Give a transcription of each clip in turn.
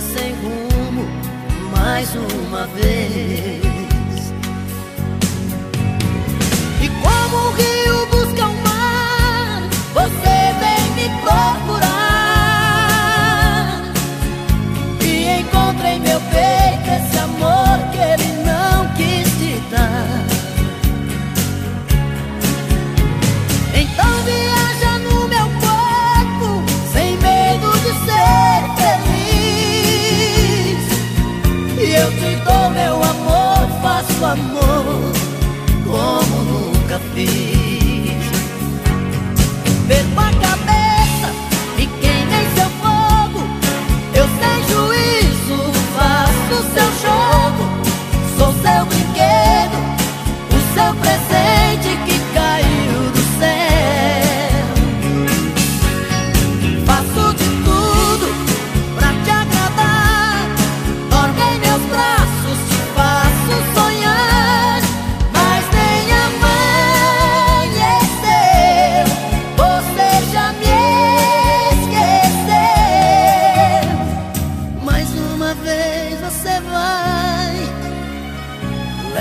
sem rumo mais uma vez. be.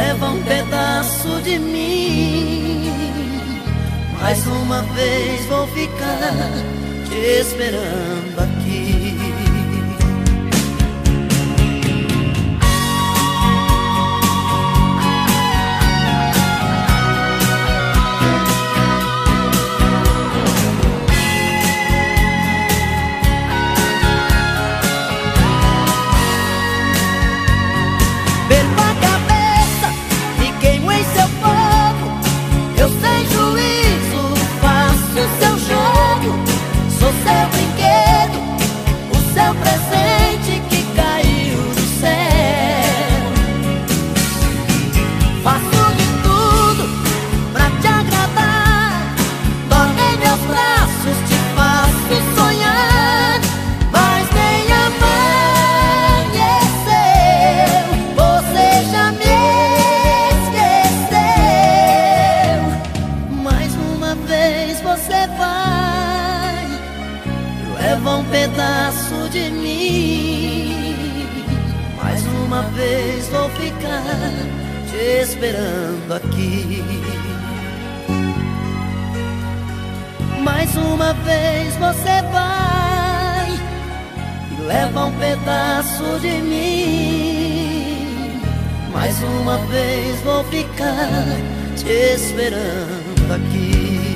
leva um pedaço de mim. Mais uma vez vou ficar te esperando aqui. leva um pedaço de mim. Mais uma vez vou ficar te esperando aqui. Mais uma vez você vai e leva um pedaço de mim. Mais uma vez vou ficar te esperando aqui.